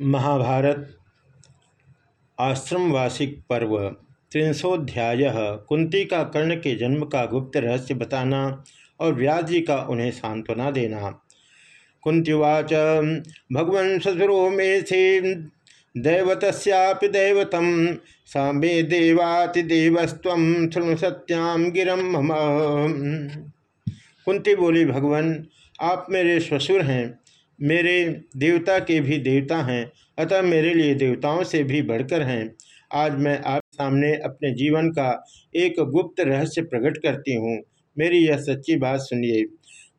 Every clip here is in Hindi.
महाभारत, आश्रमवासिक पर्व, त्रिंशोध्याय, कुंती का कर्ण के जन्म का गुप्त रहस्य बताना और व्यास जी का उन्हें सांत्वना देना। कुंतीवाच, भगवन ससुरो में से दैवत्यापि दैवतम, स मे देवातिदेवस्व शृणु सत्याम गिरम कुंती बोली, भगवान, आप मेरे ससुर हैं मेरे देवता के भी देवता हैं, अतः मेरे लिए देवताओं से भी बढ़कर हैं। आज मैं आप सामने अपने जीवन का एक गुप्त रहस्य प्रकट करती हूँ। मेरी यह सच्ची बात सुनिए।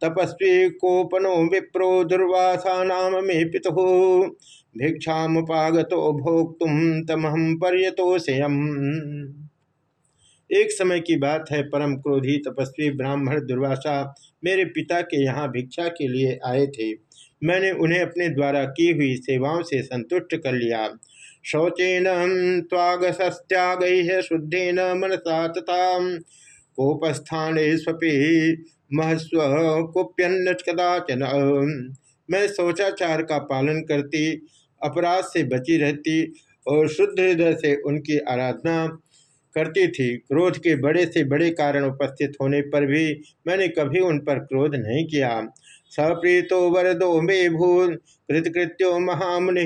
तपस्वी कोपनो विप्रो दुर्वासा नाम में पिता। भिक्षा भिक्षामुपागतो भोक्तुम तमहम पर्यतोषयम एक समय की बात है, परम क्रोधी तपस्वी ब्राह्मण दुर्वासा मेरे पिता के यहाँ भिक्षा के लिए आए थे। मैंने उन्हें अपने द्वारा की हुई सेवाओं से संतुष्ट कर लिया। शौचेन तागसत्याग शुद्धेन मनसा तथा कोपस्थान स्वपि महस्व कुप्यन्न कदाचन। मैं शौचाचार का पालन करती, अपराध से बची रहती और शुद्ध हृदय से उनकी आराधना करती थी। क्रोध के बड़े से बड़े कारण उपस्थित होने पर भी मैंने कभी उन पर क्रोध नहीं किया। सप्रीतो वरदो मे भूत कृतकृत्यो महामुनि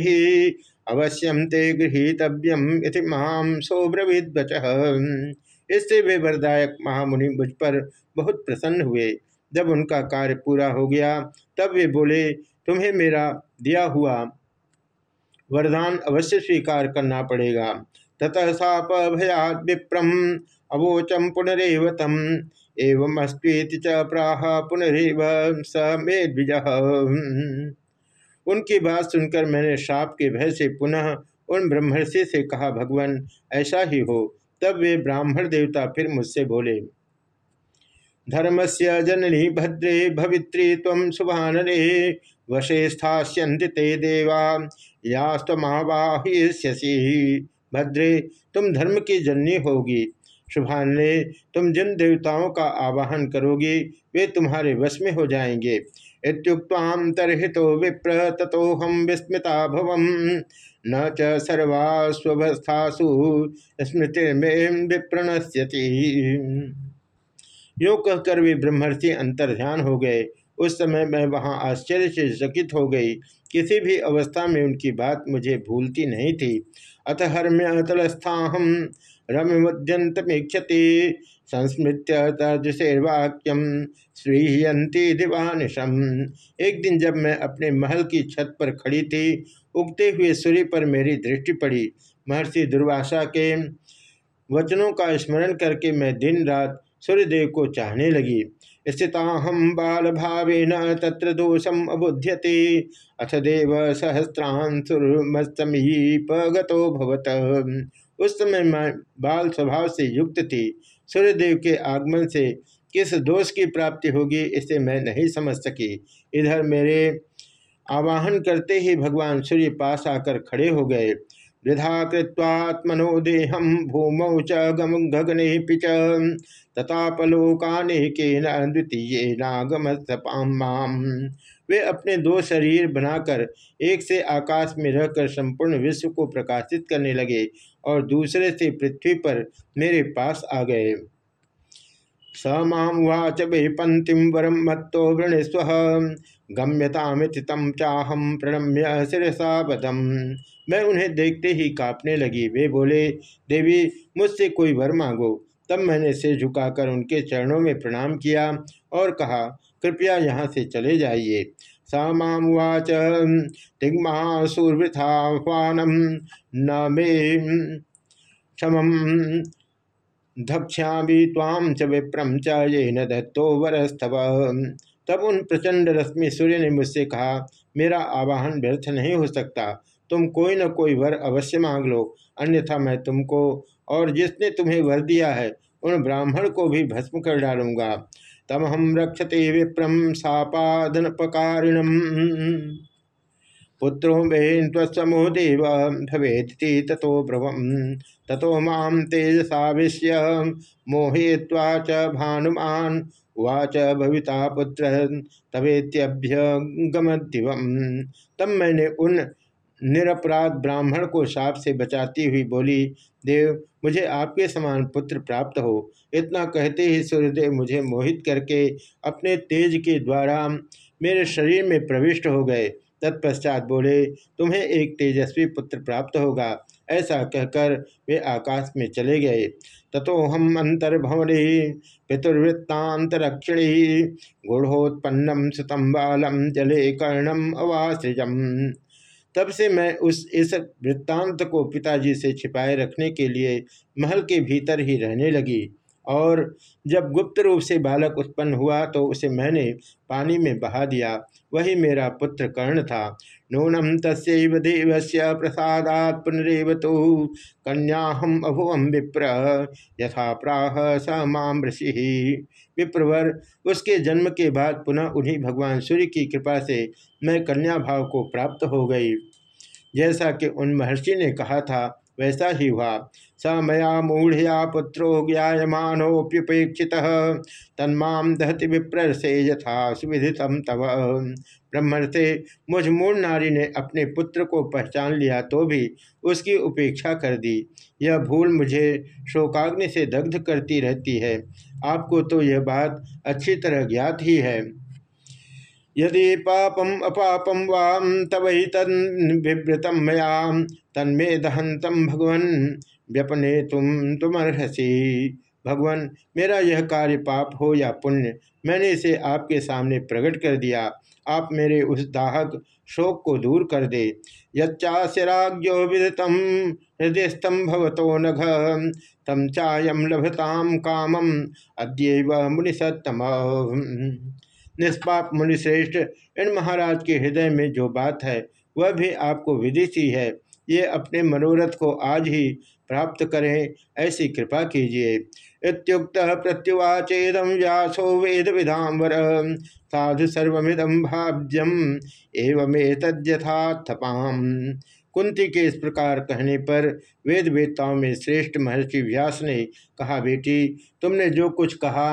अवश्यम ते गृहीतव्यम इति महाम सोब्रवीद इससे वे वरदायक महामुनि मुझ पर बहुत प्रसन्न हुए। जब उनका कार्य पूरा हो गया, तब वे बोले, तुम्हें मेरा दिया हुआ वरदान अवश्य स्वीकार करना पड़ेगा। ततः साप भयाद विप्रम, अवोचम पुनरेवतम एवं अस्वीति च प्राह पुनरिव स मे द्विज उनकी बात सुनकर मैंने शाप के भय से पुनः उन ब्रह्मर्षि से कहा, भगवान, ऐसा ही हो। तब वे ब्राह्मण देवता फिर मुझसे बोले धर्म से जननी भद्रे भवित्री तम शुभानरे वशे स्थास्यन्ति ते देवा यास्तमावाह्यसी भद्रे, तुम धर्म की जननी होगी शुभान्ने तुम जिन देवताओं का आवाहन करोगे, वे तुम्हारे वश में हो जाएँगे। इतुक्ताम तरहितो विप्र ततो हम विस्मिता भवम न च सर्वास्वस्थासु स्मृति में विप्रणस्यति। यो कहकर वे ब्रह्मर्षि अंतर्ध्यान हो गए। उस समय मैं वहाँ आश्चर्य से चकित हो गई। किसी भी अवस्था में उनकी बात मुझे भूलती नहीं थी। अतः हर्म्यतलस्थाहम रममुद्यंतमीक्षति संस्मृत्य तर्जशेर्वाक्यम श्रीयंती दिवानिशम। एक दिन जब मैं अपने महल की छत पर खड़ी थी, उगते हुए सूर्य पर मेरी दृष्टि पड़ी। महर्षि दुर्वासा के वचनों का स्मरण करके मैं दिन रात सूर्यदेव को चाहने लगी। स्थिताहम बाल भावेन तत्र दोषम अबुध्यते। अथ देव सहस्रांसुर्मस्तमीपगतो भवत। उस समय मैं बाल स्वभाव से युक्त थी। सूर्यदेव के आगमन से किस दोष की प्राप्ति होगी, इसे मैं नहीं समझ सकी। इधर मेरे आवाहन करते ही भगवान सूर्य पास आकर खड़े हो गए। वृथा कृत्वात्मनो देहम भूमौ च गम गगने पिच तथापलोकाने के द्वितीय नागम वे अपने दो शरीर बनाकर एक से आकाश में रहकर संपूर्ण विश्व को प्रकाशित करने लगे और दूसरे से पृथ्वी पर मेरे पास आ गए। स माच वे पंक्तिम वरम मत्तो वृणस्व गम्यतामित तम चाहम प्रणम्य शिरसा पदम मैं उन्हें देखते ही कांपने लगी। वे बोले, देवी, मुझसे कोई वर मांगो। तब मैंने सिर झुकाकर उनके चरणों में प्रणाम किया और कहा कृपया यहाँ से चले जाइए। सा मामुवाच तिग्मासुरवृथाह्वानम न मे क्षम धक्ष्यामी ताम च विप्रम च ये न दत्तो वरस्तव। तब उन प्रचंड रश्मि सूर्य ने मुझसे कहा, मेरा आवाहन व्यर्थ नहीं हो सकता। तुम कोई न कोई वर अवश्य मांग लो, अन्यथा मैं तुमको और जिसने तुम्हें वर दिया है, उन ब्राह्मण को भी भस्म कर डालूँगा। तम हम रक्षते विप्रम सापादन पकारिणम पुत्रो बेन तत्समो देव भवेति तथो ब्रवम। तथो माम तेजसाविश्य मोहय्वा च भानुमान। उवाच भविता पुत्र तवेत्यभ्यगम दिवम तब मैंने उन निरपराध ब्राह्मण को साप से बचाती हुई बोली, देव, मुझे आपके समान पुत्र प्राप्त हो। इतना कहते ही सूर्यदेव मुझे मोहित करके अपने तेज के द्वारा मेरे शरीर में प्रविष्ट हो गए। तत्पश्चात बोले, तुम्हें एक तेजस्वी पुत्र प्राप्त होगा। ऐसा कहकर वे आकाश में चले गए। ततो हम अंतर्भवने पितुर्वृत्तांतरक्षिणी गुढ़ोत्पन्नम सुतम बालम जले कर्णम अवासृजम। तब से मैं उस इस वृत्तांत को पिताजी से छिपाए रखने के लिए महल के भीतर ही रहने लगी। और जब गुप्त रूप से बालक उत्पन्न हुआ तो उसे मैंने पानी में बहा दिया। वही मेरा पुत्र कर्ण था। नूनम तस्व प्रसादात पुनरव तो कन्याहम अभुवम विप्र, यथा प्राह स माम ऋषि। विप्रवर, उसके जन्म के बाद पुनः उन्हीं भगवान सूर्य की कृपा से मैं कन्या भाव को प्राप्त हो गई। जैसा कि उन महर्षि ने कहा था वैसा ही हुआ। स मया मूढ़या पुत्रो ज्ञायमानोप्युपेक्षित तन्मा दहति विप्र से यथा सुविधितम तव। ब्रह्मण से मुझ मूल नारी ने अपने पुत्र को पहचान लिया तो भी उसकी उपेक्षा कर दी। यह भूल मुझे शोकाग्नि से दग्ध करती रहती है। आपको तो यह बात अच्छी तरह ज्ञात ही है। यदि पापम अपापम वाम तब ही तन मया, तन्मे दहंतम भगवन व्यपने तुम, तुमर्हसी। भगवान, मेरा यह कार्य पाप हो या पुण्य, मैंने इसे आपके सामने प्रकट कर दिया। आप मेरे उस दाहक शोक को दूर कर दे। यच्चास्यराज्यो विदतम हृदयस्तम भवतो नघ तम चायम लभताम कामम, अद्यव मुनिसत्तम। निष्पाप मुनिश्रेष्ठ इन महाराज के हृदय में जो बात है, वह भी आपको विदित ही है। ये अपने मनोरथ को आज ही प्राप्त करें, ऐसी कृपा कीजिए। इतुक्त प्रत्युवाचेदम व्यासो वेद विधाम्बर, साधु सर्विदम भाव्यम एवं तद्यथाथपाम कुंती के इस प्रकार कहने पर वेद वेदताओं में श्रेष्ठ महर्षि व्यास ने कहा, बेटी, तुमने जो कुछ कहा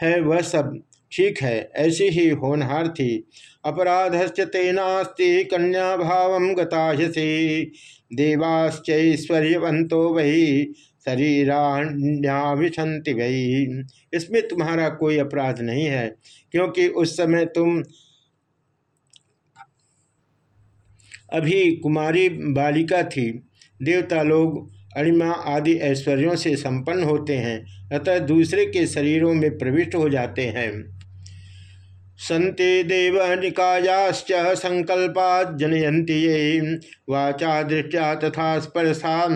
है, वह सब ठीक है, ऐसी ही होनहार थी। अपराधश्च तेनास्ति कन्या भाव गताहसी। देवाश्चैश्वर्यवंतो वही शरीराण्याभिशंति वही इसमें तुम्हारा कोई अपराध नहीं है, क्योंकि उस समय तुम अभी कुमारी बालिका थी। देवता लोग अणिमा आदि ऐश्वर्यों से संपन्न होते हैं, अतः दूसरे के शरीरों में प्रविष्ट हो जाते हैं। सन्ते देव निकायाश्च संकल्पा जनयंती ये। वाचा दृष्टिया तथा स्पर्शा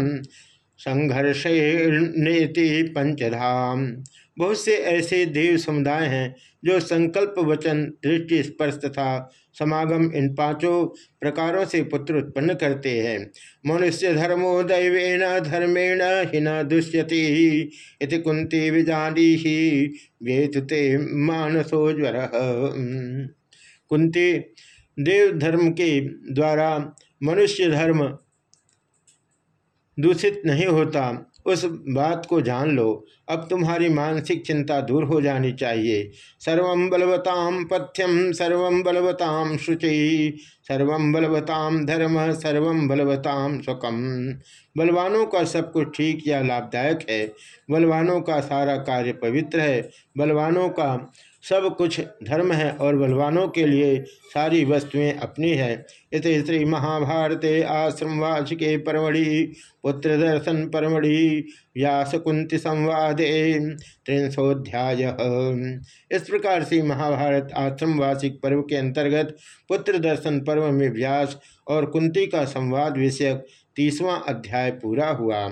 संघर्षेति पंचधाम बहुत से ऐसे देव समुदाय हैं जो संकल्प वचन, दृष्टि, स्पर्श तथा समागम इन पाँचों प्रकारों से पुत्र उत्पन्न करते हैं। मनुष्य धर्मो दैवेन, धर्मेण हिन दुष्यति इति कुंती विजानी ही वेतुते मानसो ज्वर। कुंती देव धर्म के द्वारा मनुष्य धर्म दूषित नहीं होता। उस बात को जान लो। अब तुम्हारी मानसिक चिंता दूर हो जानी चाहिए। सर्व बलवताम पथ्यम सर्व बलवताम शुचि, सर्व बलवताम धर्म, सर्व बलवताम सुखम। बलवानों का सब कुछ ठीक या लाभदायक है। बलवानों का सारा कार्य पवित्र है। बलवानों का सब कुछ धर्म है और बलवानों के लिए सारी वस्तुएँ अपनी है। इस श्री महाभारते आश्रम वाचिके परमढ़ि, पुत्र दर्शन परमढ़ि व्यास कुंती संवादे त्रिंशोध्याय इस प्रकार से महाभारत आश्रम वार्षिक पर्व के अंतर्गत पुत्र दर्शन पर्व में व्यास और कुंती का संवाद विषयक तीसवां अध्याय पूरा हुआ।